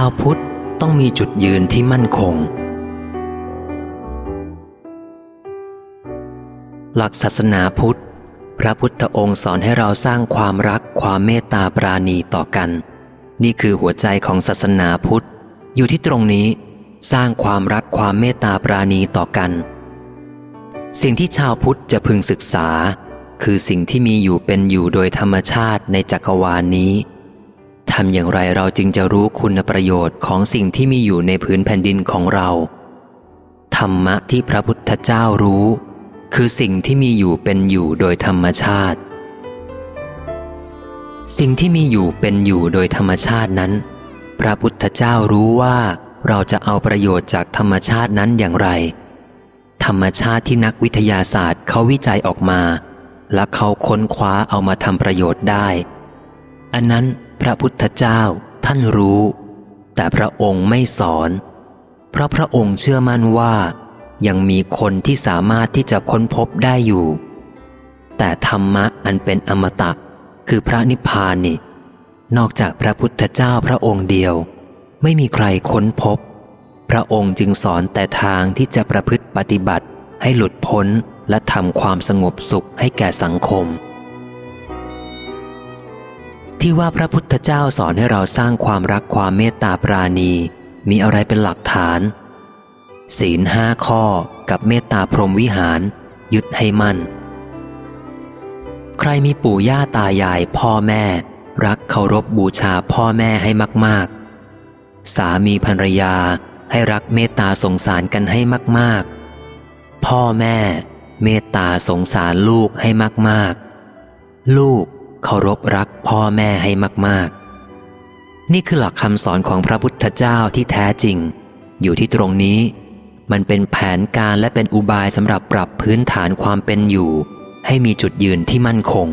าวพุทธต้องมีจุดยืนที่มั่นคง หลักศาสนาพุทธ พระพุทธองค์สอนให้เราสร้างความรักความเมตตาปราณีต่อกัน นี่คือหัวใจของศาสนาพุทธ อยู่ที่ตรงนี้ สร้างความรักความเมตตาปราณีต่อกัน สิ่งที่ชาวพุทธจะพึงศึกษา คือสิ่งที่มีอยู่เป็นอยู่โดยธรรมชาติในจักรวาลนี้ ทำอย่างไรเราจึงจะรู้คุณประโยชน์ของสิ่งที่มีอยู่ในพื้นแผ่นดินของเรา ธรรมะที่พระพุทธเจ้ารู้ คือสิ่งที่มีอยู่เป็นอยู่โดยธรรมชาติ สิ่งที่มีอยู่เป็นอยู่โดยธรรมชาตินั้น พระพุทธเจ้ารู้ว่าเราจะเอาประโยชน์จากธรรมชาตินั้นอย่างไร ธรรมชาติที่นักวิทยาศาสตร์เขาวิจัยออกมา และเขาค้นคว้าเอามาทำประโยชน์ได้ อันนั้น พระพุทธเจ้าท่านรู้ แต่พระองค์ไม่สอน เพราะพระองค์เชื่อมั่นว่า ยังมีคนที่สามารถที่จะค้นพบได้อยู่ แต่ธรรมะอันเป็นอมตะ คือพระนิพพานนี่ นอกจากพระพุทธเจ้าพระองค์เดียว ไม่มีใครค้นพบ พระองค์จึงสอนแต่ทางที่จะประพฤติปฏิบัติให้หลุดพ้นและทำความสงบสุขให้แก่สังคม ที่ว่าพระพุทธเจ้าสอนให้เราสร้างความรักความเมตตาปราณี มีอะไรเป็นหลักฐาน ศีลห้าข้อกับเมตตาพรหมวิหาร ยึดให้มั่น ใครมีปู่ย่าตายายพ่อแม่ รักเคารพบบูชาพ่อแม่ให้มาก ๆ สามีภรรยาให้รักเมตตาสงสารกันให้มาก ๆ พ่อแม่ เมตตาสงสารลูกให้มาก ๆ ลูก เคารพรักพ่อแม่ให้มาก ๆ นี่คือหลักคำสอนของพระพุทธเจ้าที่แท้จริง อยู่ที่ตรงนี้ มันเป็นแผนการและเป็นอุบายสำหรับปรับพื้นฐานความเป็นอยู่ ให้มีจุดยืนที่มั่นคง